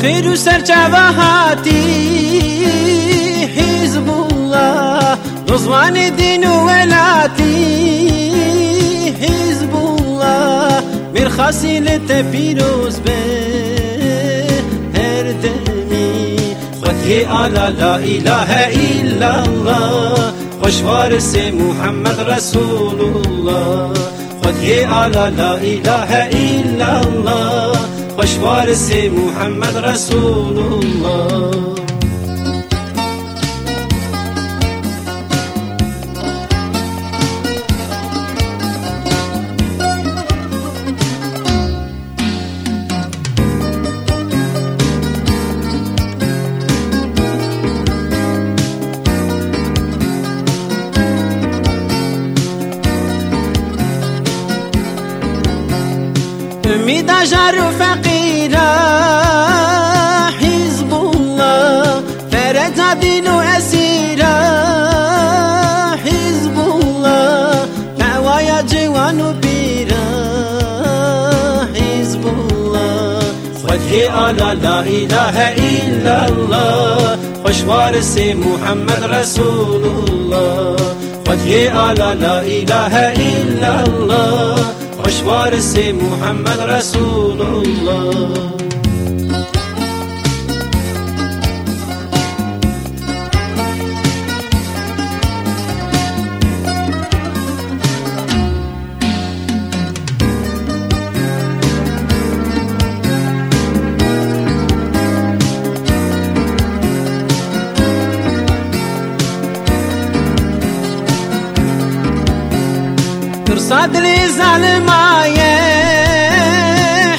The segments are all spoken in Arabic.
خير سرچاوه هاتی حزب الله رضوان دين ولاتي حزب الله مرخصي لتبيروز به هر خدي على لا إله إلا الله خوش وارث محمد رسول الله. خدي على لا إلا الله وارث محمد رسول الله. امید جار و فقیرا حزب الله فرد دین و اسیرا حزب الله نوای جوان و پیرا حزب الله خدي على لا إله إلا الله خوش وارث محمد خوش محمد رسول الله. ترصد لي ظالمايه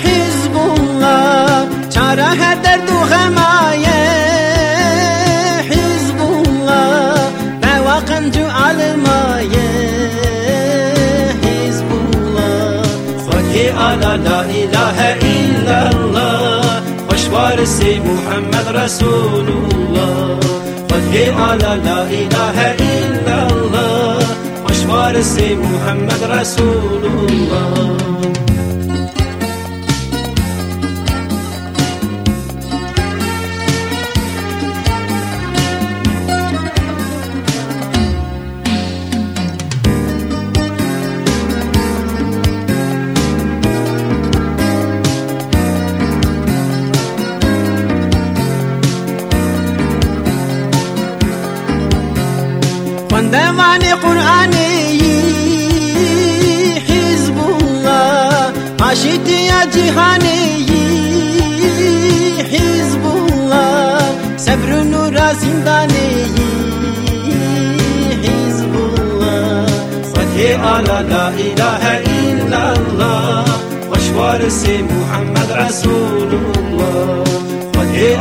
حزب الله. چاره درد و حزب الله. بواقن جو علمايه حزب الله. خدي على لا اله الا الله. خوش وارث محمد رسول الله. خدي على لا اله الا وارث محمد رسول الله. خوندوان قرآنی عاشقی یا جهانی حزب الله صبر و نور زندانی حزب الله خدي على لا إله إلا الله خوش وارث محمد رسول الله خدي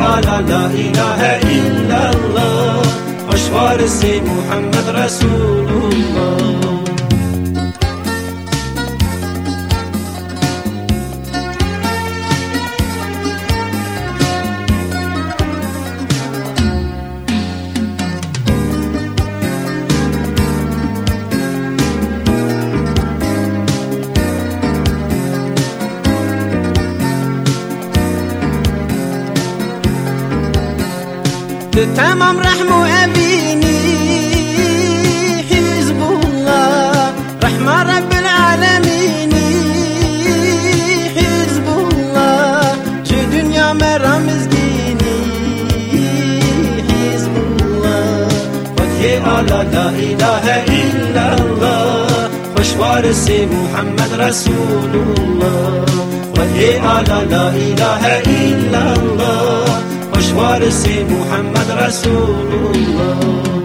تمام رحم وأبيني حزب الله رحمة رب العالمين حزب الله شو دنيا مرة مسكيني حزب الله. وجهي على لا إله إلا الله خوش وارث محمد رسول الله. وجهي على لا إله إلا الله خوش وارث محمد رسول الله.